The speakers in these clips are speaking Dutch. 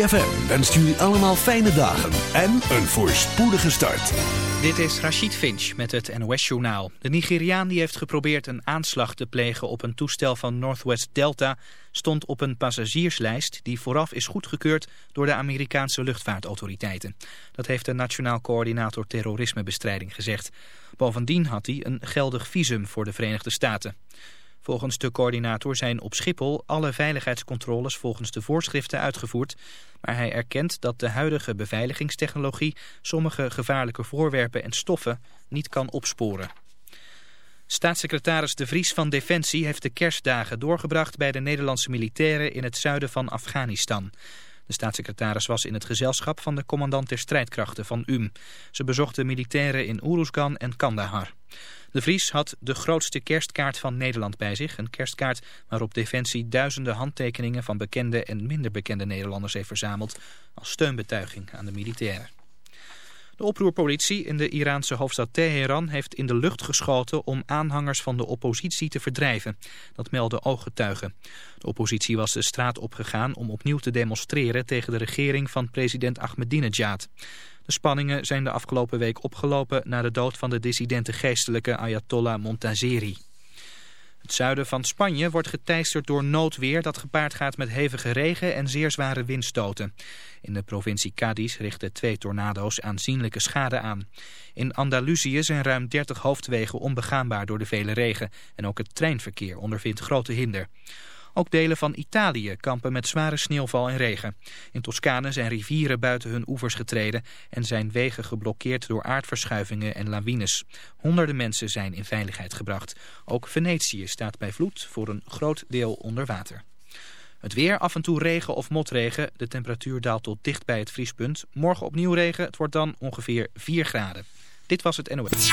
ZFM wenst jullie allemaal fijne dagen en een voorspoedige start. Dit is Rachid Finch met het NOS-journaal. De Nigeriaan die heeft geprobeerd een aanslag te plegen op een toestel van Northwest Delta... stond op een passagierslijst die vooraf is goedgekeurd door de Amerikaanse luchtvaartautoriteiten. Dat heeft de Nationaal Coördinator Terrorismebestrijding gezegd. Bovendien had hij een geldig visum voor de Verenigde Staten. Volgens de coördinator zijn op Schiphol alle veiligheidscontroles volgens de voorschriften uitgevoerd. Maar hij erkent dat de huidige beveiligingstechnologie sommige gevaarlijke voorwerpen en stoffen niet kan opsporen. Staatssecretaris De Vries van Defensie heeft de kerstdagen doorgebracht bij de Nederlandse militairen in het zuiden van Afghanistan. De staatssecretaris was in het gezelschap van de commandant der strijdkrachten van UM. Ze bezochten militairen in Uruzgan en Kandahar. De Vries had de grootste kerstkaart van Nederland bij zich. Een kerstkaart waarop Defensie duizenden handtekeningen van bekende en minder bekende Nederlanders heeft verzameld als steunbetuiging aan de militairen. De oproerpolitie in de Iraanse hoofdstad Teheran heeft in de lucht geschoten om aanhangers van de oppositie te verdrijven. Dat melden ooggetuigen. De oppositie was de straat opgegaan om opnieuw te demonstreren tegen de regering van president Ahmadinejad. De spanningen zijn de afgelopen week opgelopen na de dood van de dissidente geestelijke Ayatollah Montazeri. Het zuiden van Spanje wordt geteisterd door noodweer dat gepaard gaat met hevige regen en zeer zware windstoten. In de provincie Cadiz richten twee tornado's aanzienlijke schade aan. In Andalusië zijn ruim 30 hoofdwegen onbegaanbaar door de vele regen en ook het treinverkeer ondervindt grote hinder. Ook delen van Italië kampen met zware sneeuwval en regen. In Toscane zijn rivieren buiten hun oevers getreden en zijn wegen geblokkeerd door aardverschuivingen en lawines. Honderden mensen zijn in veiligheid gebracht. Ook Venetië staat bij vloed voor een groot deel onder water. Het weer, af en toe regen of motregen. De temperatuur daalt tot dicht bij het vriespunt. Morgen opnieuw regen, het wordt dan ongeveer 4 graden. Dit was het NOS.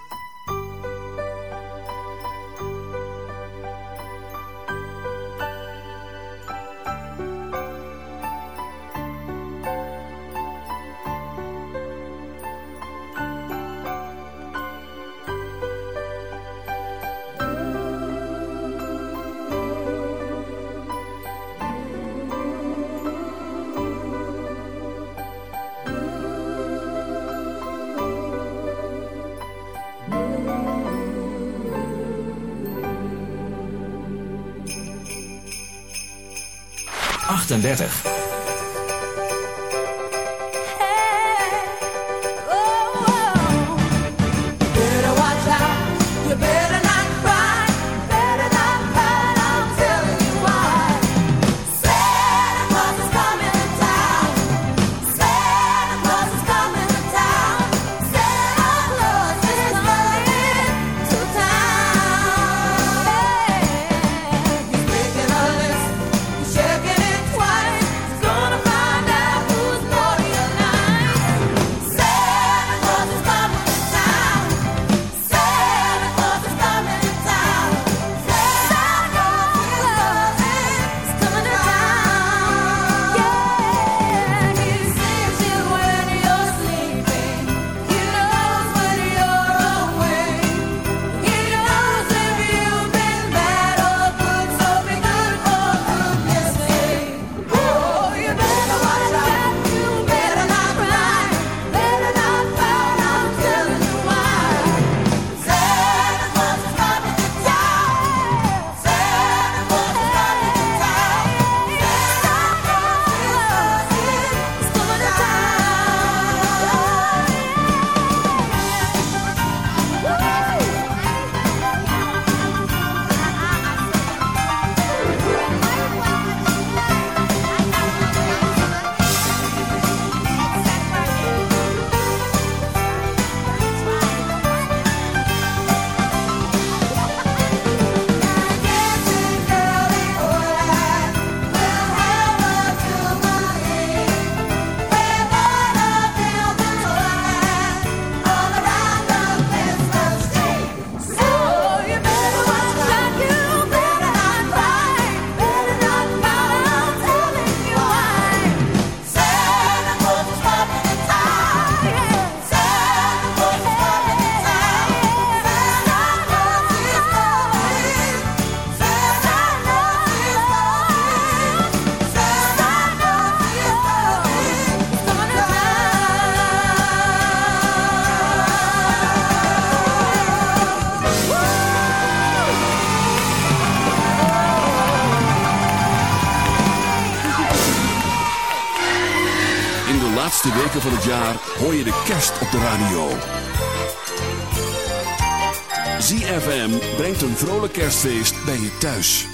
Radio. ZFM brengt een vrolijk kerstfeest bij je thuis.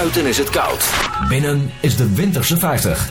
Buiten is het koud. Binnen is de winterse 50.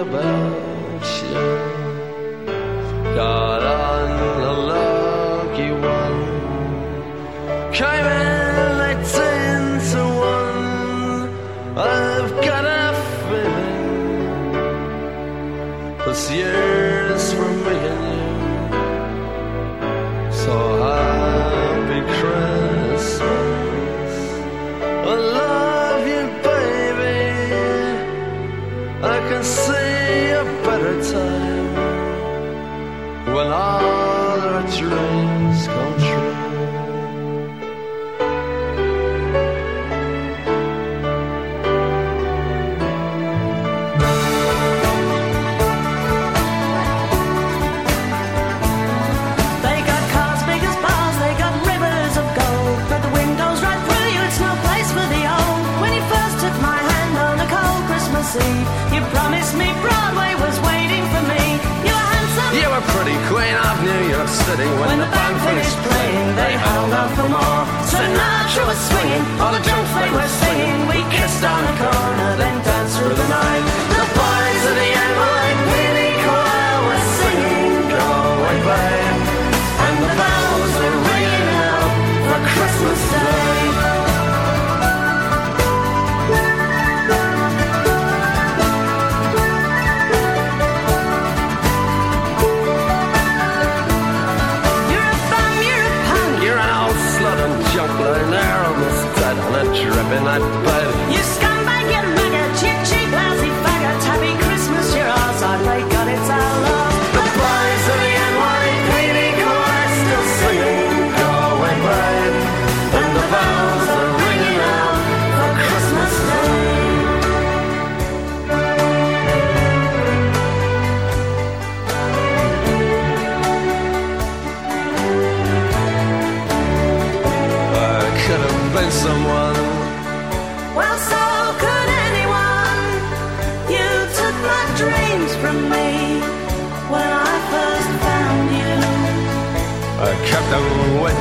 about you, God. Swinging, all the junk they were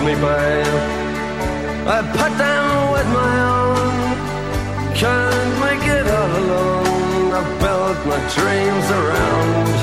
me, babe. I put them with my own. Can't make it all alone. I built my dreams around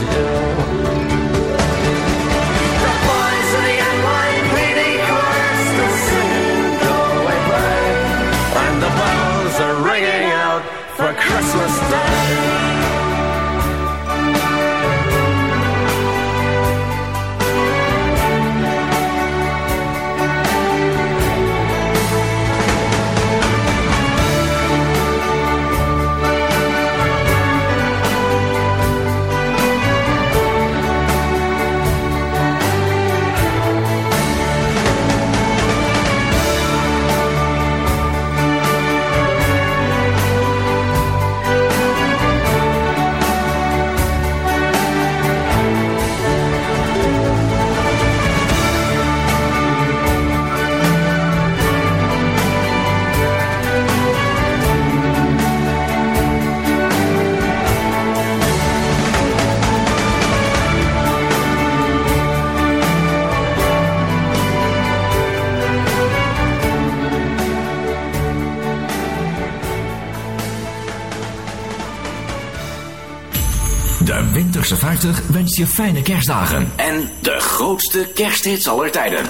Winterse 50 wens je fijne kerstdagen. En de grootste kersthits aller tijden.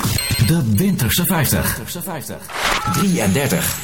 De Winterse 50. 33.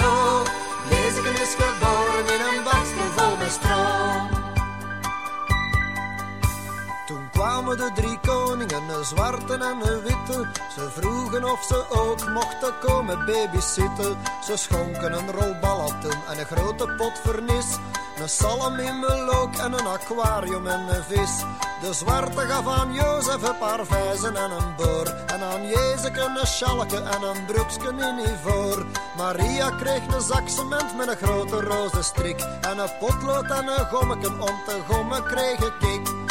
Een zwarte en een witte. Ze vroegen of ze ook mochten komen babysitten. Ze schonken een rol ballatoen en een grote pot vernis. Een salm in melook en een aquarium en een vis. De zwarte gaf aan Jozef een paar vijzen en een boor. En aan Jezus een schalke en een broeksken in ivoor. Maria kreeg een zak cement met een grote roze strik. En een potlood en een gommeken om te gommen kreeg ik.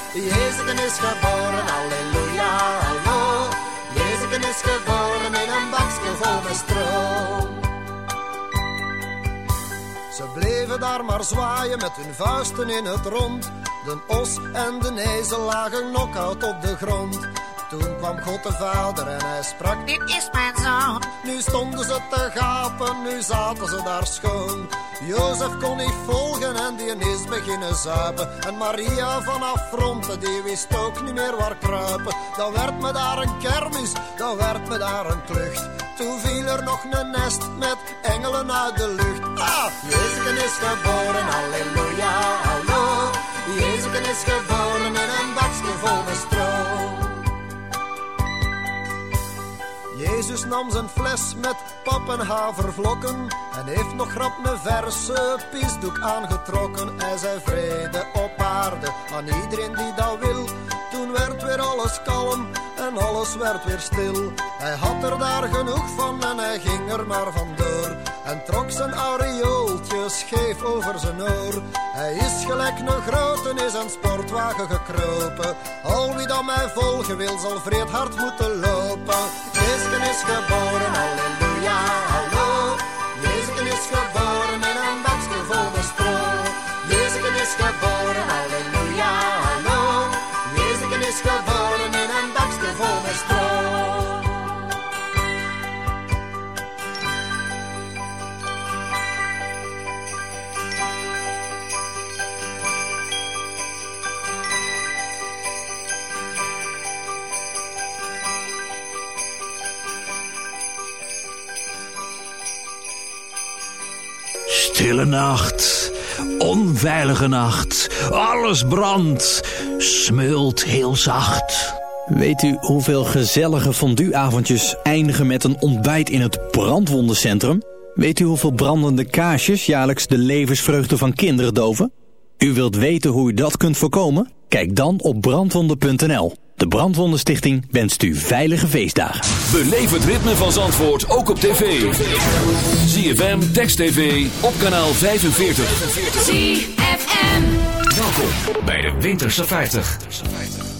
Jezus is geboren, halleluja, hallo. Jezus is geboren in een bakje vol met stro. Ze bleven daar maar zwaaien met hun vuisten in het rond. De os en de ezel lagen knock-out op de grond. Toen kwam God de Vader en hij sprak, dit is mijn zoon. Nu stonden ze te gapen, nu zaten ze daar schoon. Jozef kon niet volgen en die is beginnen zuipen. En Maria vanaf fronten, die wist ook niet meer waar kruipen. Dan werd me daar een kermis, dan werd me daar een klucht. Toen viel er nog een nest met engelen uit de lucht. Ah, Jezus is geboren, halleluja, hallo. Jezus is geboren in een bakje vol met stro. Jezus nam zijn fles met pap en en heeft nog grap een verse pisdoek aangetrokken. Hij zei vrede op aarde aan iedereen die dat wil. Toen werd weer alles kalm en alles werd weer stil. Hij had er daar genoeg van en hij ging er maar vandoor. En trok zijn aureooltje scheef over zijn oor. Hij is gelijk een grote is een sportwagen gekropen. Al wie dan mij volgen wil, zal vreed hard moeten lopen. Jezus is geboren, halleluja, hallo. Nacht, onveilige nacht, alles brandt, smult heel zacht. Weet u hoeveel gezellige fondueavondjes eindigen met een ontbijt in het brandwondencentrum? Weet u hoeveel brandende kaarsjes jaarlijks de levensvreugde van kinderen doven? U wilt weten hoe u dat kunt voorkomen? Kijk dan op brandwonden.nl. De Brandwondenstichting wenst u veilige feestdagen. Beleef het ritme van Zandvoort ook op tv. ZFM, Text TV, op kanaal 45. ZFM. Welkom bij de Winterse 50.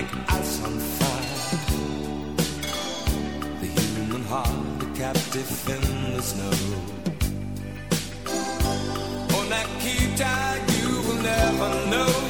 Like ice on fire. The human heart, a captive in the snow. On that Nikita, you will never know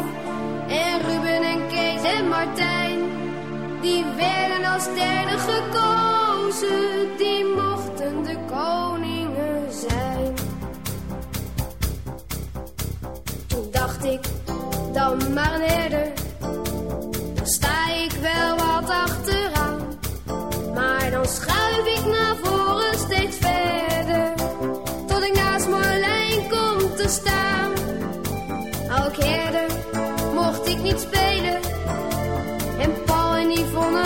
En Ruben en Kees en Martijn. Die werden als derde gekozen. Die mochten de koningen zijn. Toen dacht ik, dan maar een herder. Dan sta ik wel wat achteraan. Maar dan schuif ik naar voren steeds verder. Tot ik naast Marlijn kom te staan. Ook herder niet spelen. En Paul en Yvonne,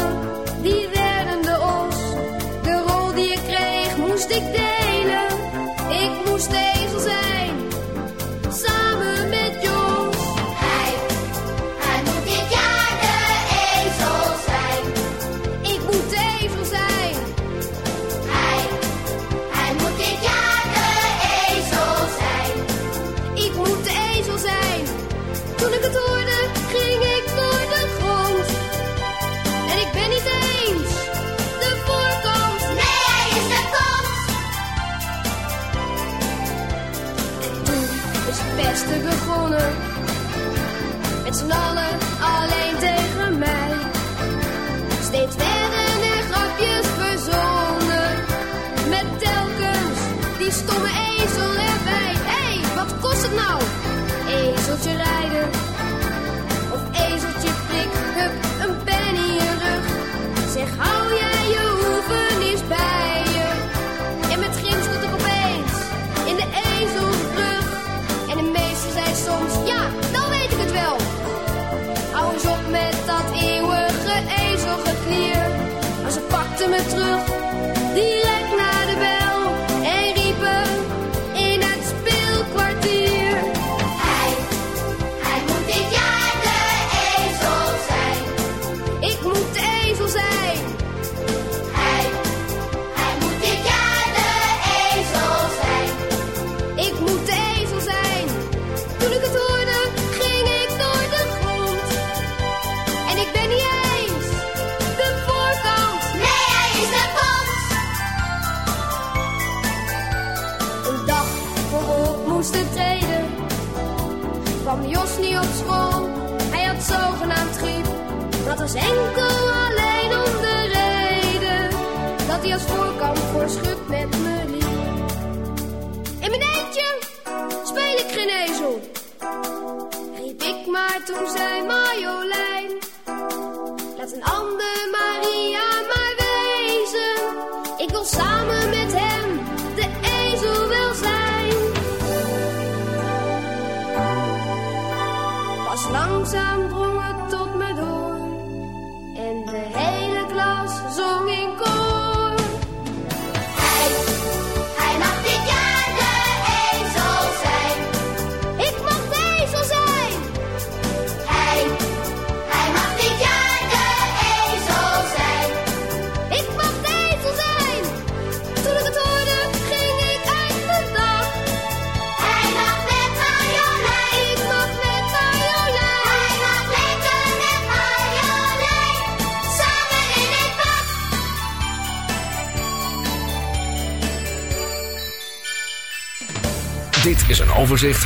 langsam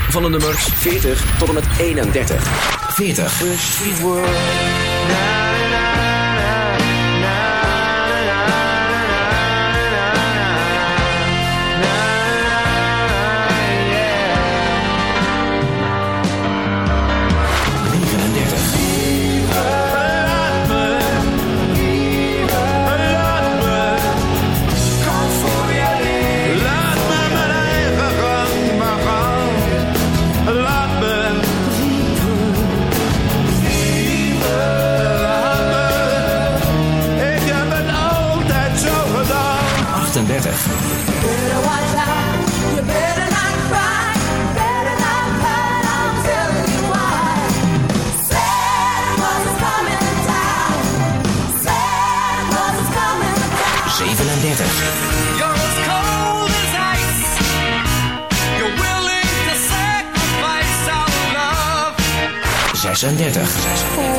van de nummers 40 tot en met 31. 40. 在山店的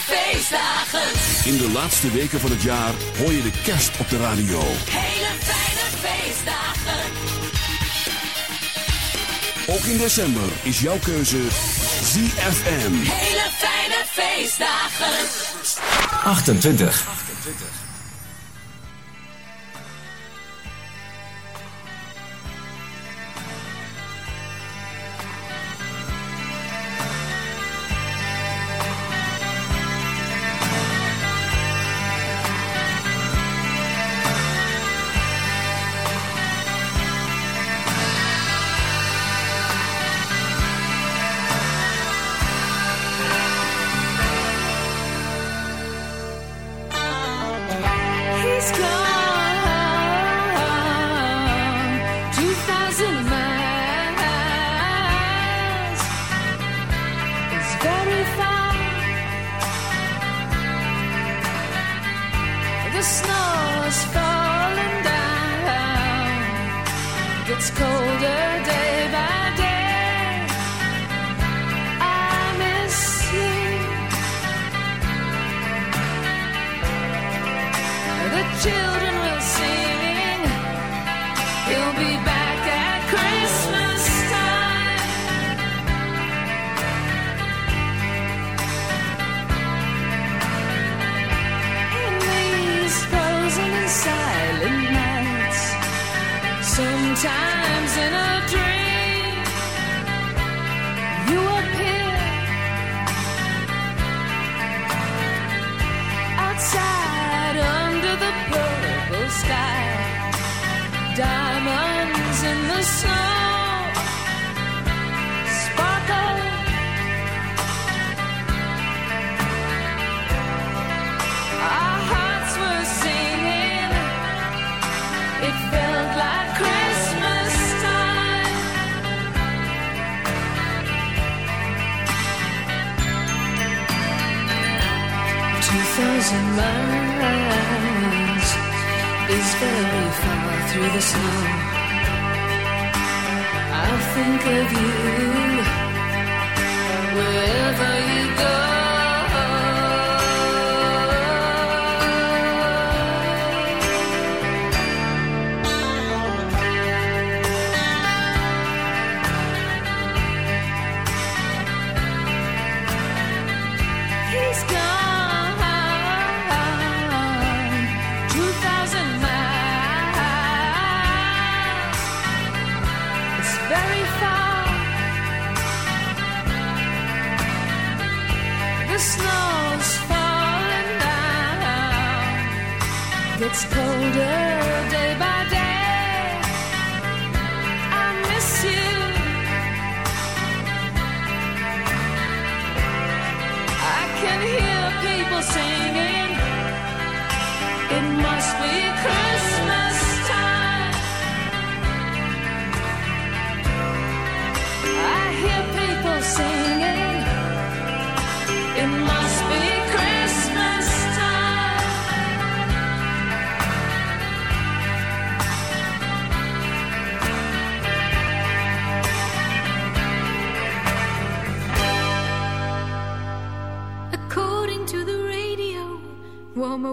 feestdagen. In de laatste weken van het jaar hoor je de kerst op de radio. Hele fijne feestdagen. Ook in december is jouw keuze ZFM. Hele fijne feestdagen. 28. 28.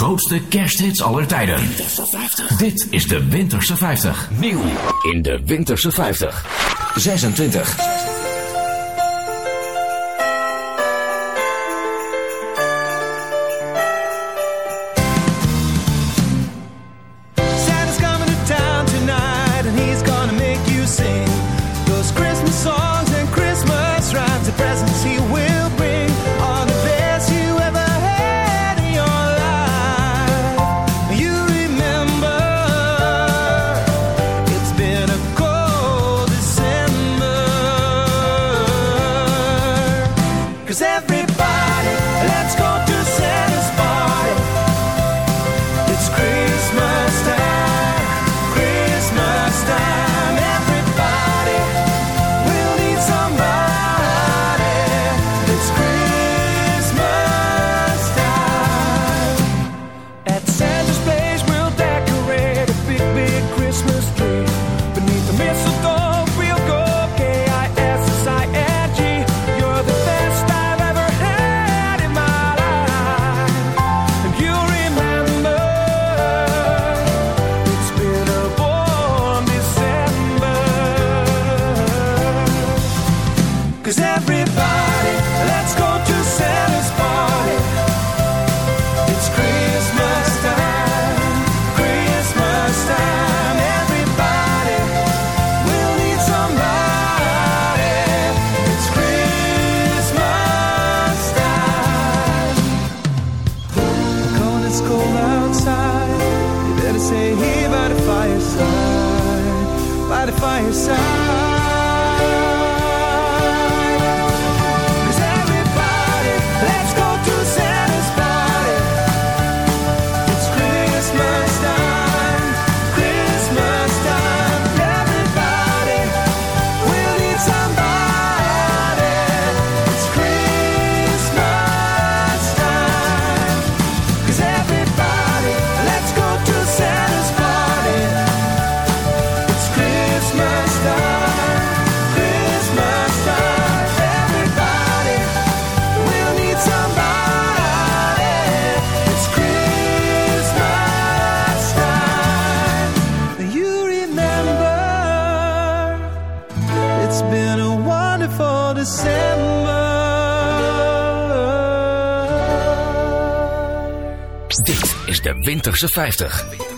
grootste kersthits aller tijden. Dit is de Winterse 50. Nieuw in de Winterse 50. 26. Winterse 50.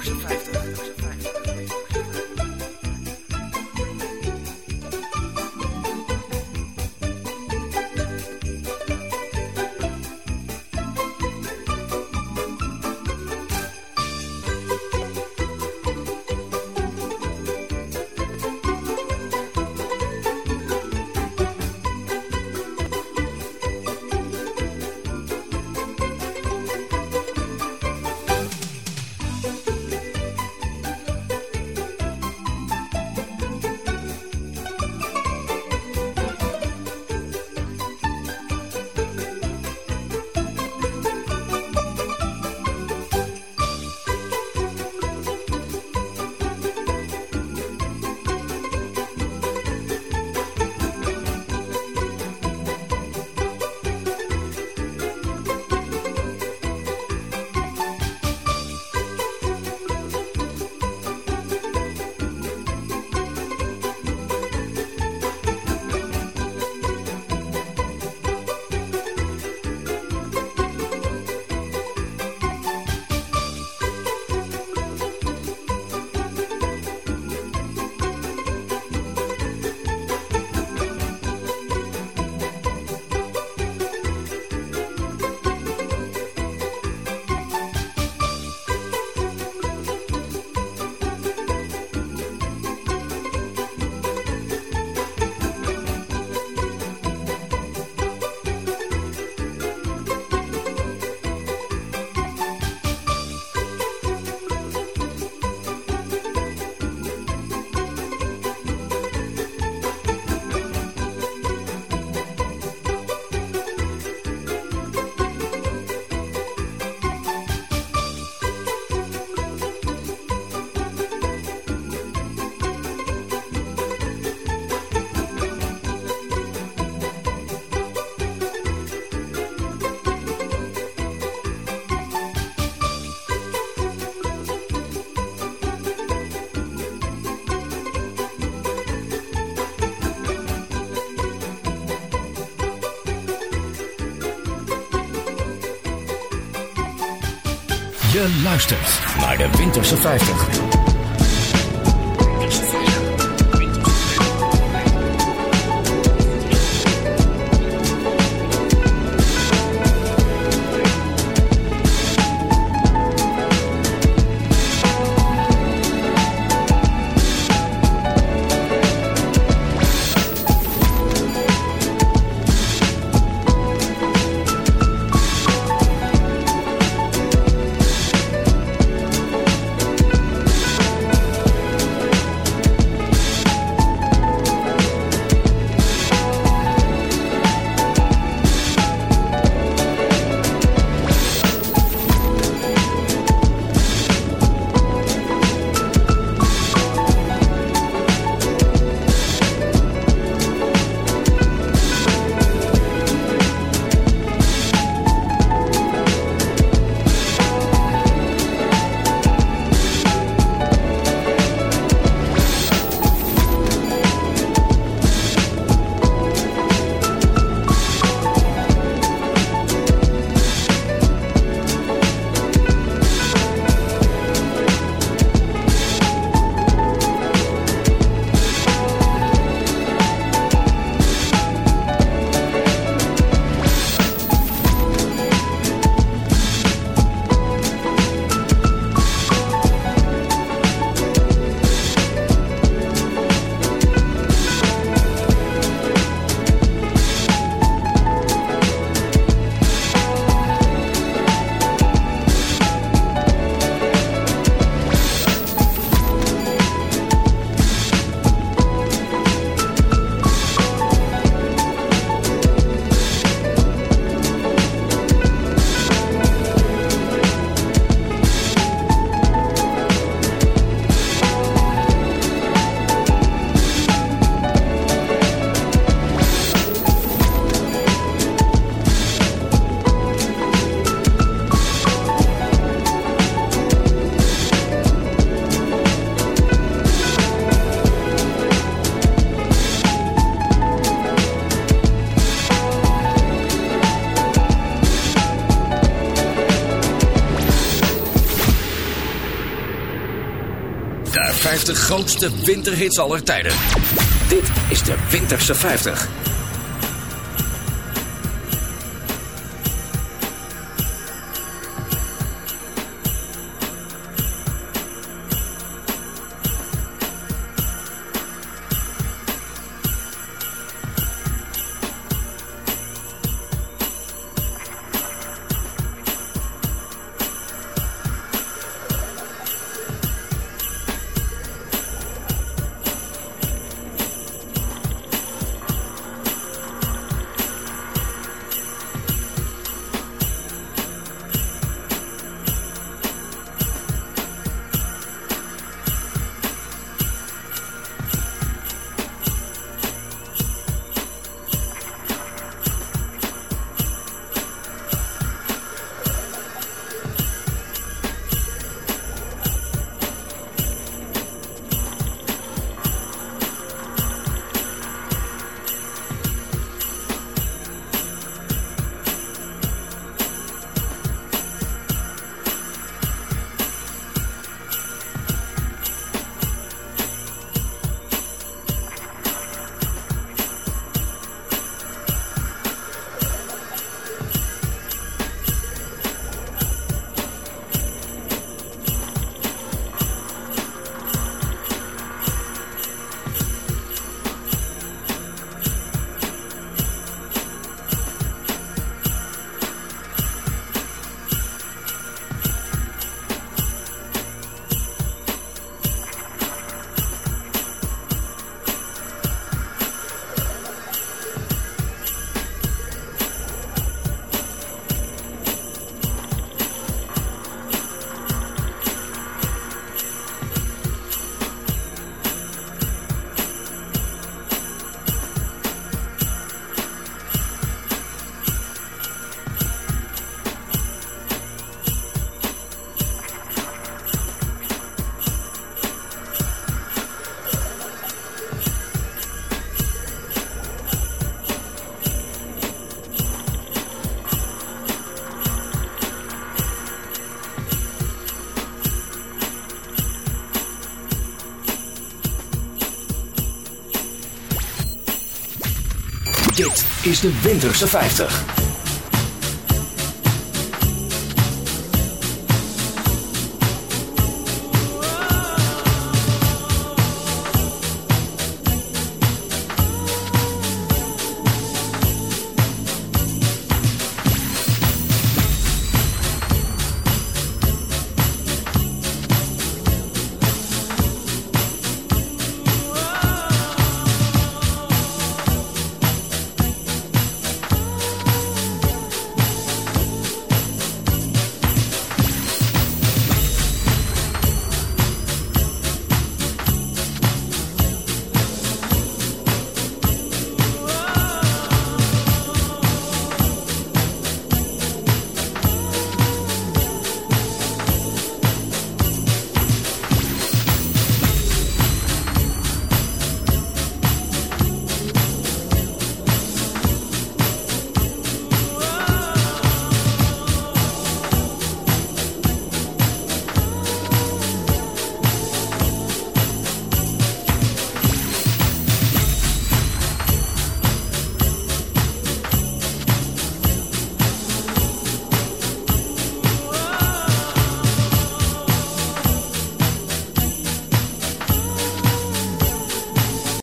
Luistert naar de Winterse 50. 50 grootste winterhits aller tijden. Dit is de Winterse 50. Is de Winterse 50.